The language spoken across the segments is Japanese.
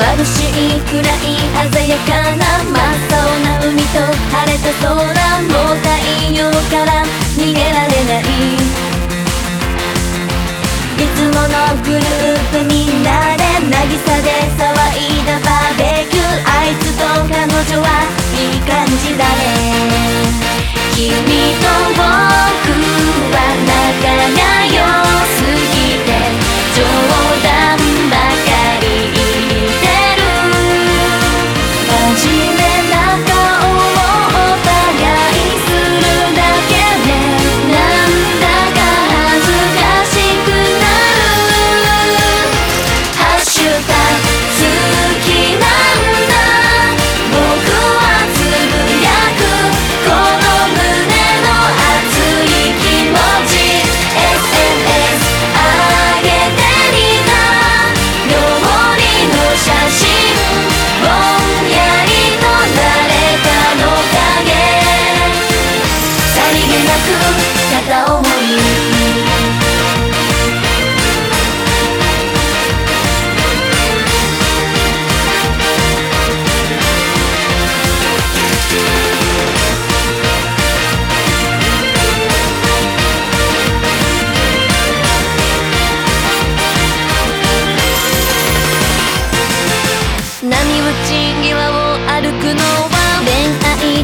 眩しいくらい鮮やかな真っ青な海と晴れた空も太陽から逃げられない。いつものグループみんなで渚で騒いだバーベキュー。あいつ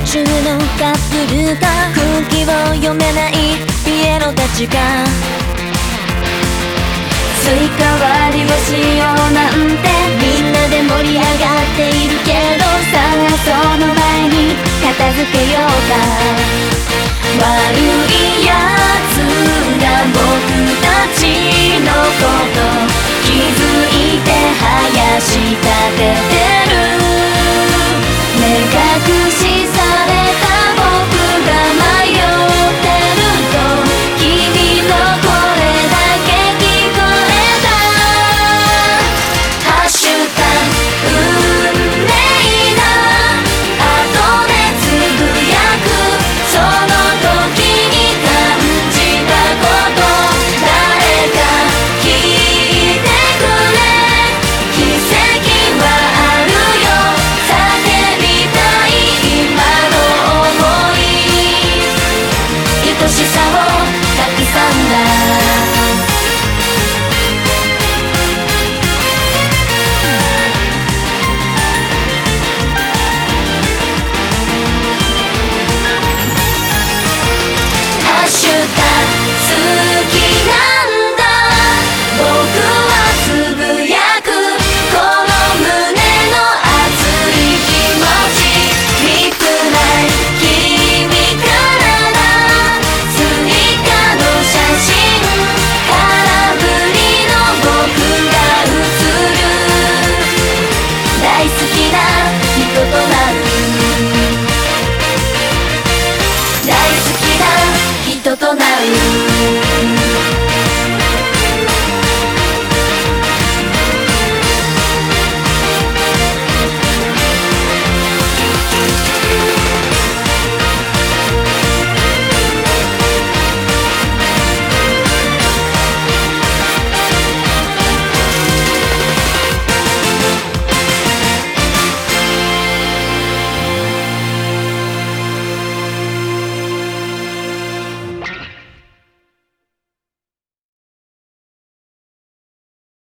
中のカップルが空気を読めないピエロたちが。追加割りをしようなんて。みんなで盛り上がっているけどさあその前に片付けようか。